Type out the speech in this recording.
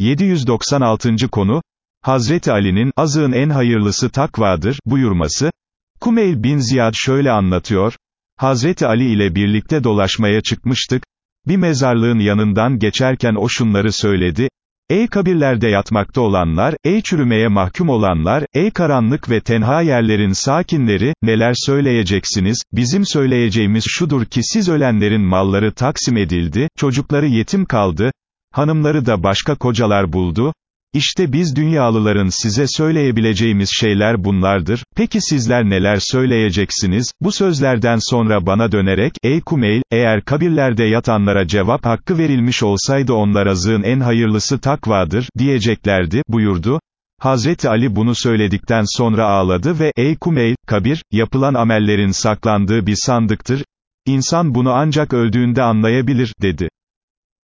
796. konu, Hazreti Ali'nin, azığın en hayırlısı takvadır, buyurması, Kumeyl bin Ziyad şöyle anlatıyor, Hazreti Ali ile birlikte dolaşmaya çıkmıştık, bir mezarlığın yanından geçerken o şunları söyledi, Ey kabirlerde yatmakta olanlar, ey çürümeye mahkum olanlar, ey karanlık ve tenha yerlerin sakinleri, neler söyleyeceksiniz, bizim söyleyeceğimiz şudur ki siz ölenlerin malları taksim edildi, çocukları yetim kaldı, hanımları da başka kocalar buldu, işte biz dünyalıların size söyleyebileceğimiz şeyler bunlardır, peki sizler neler söyleyeceksiniz, bu sözlerden sonra bana dönerek, ey Kumeyl, eğer kabirlerde yatanlara cevap hakkı verilmiş olsaydı onlar azığın en hayırlısı takvadır, diyeceklerdi, buyurdu. Hazreti Ali bunu söyledikten sonra ağladı ve, ey Kumeyl, kabir, yapılan amellerin saklandığı bir sandıktır, İnsan bunu ancak öldüğünde anlayabilir, dedi.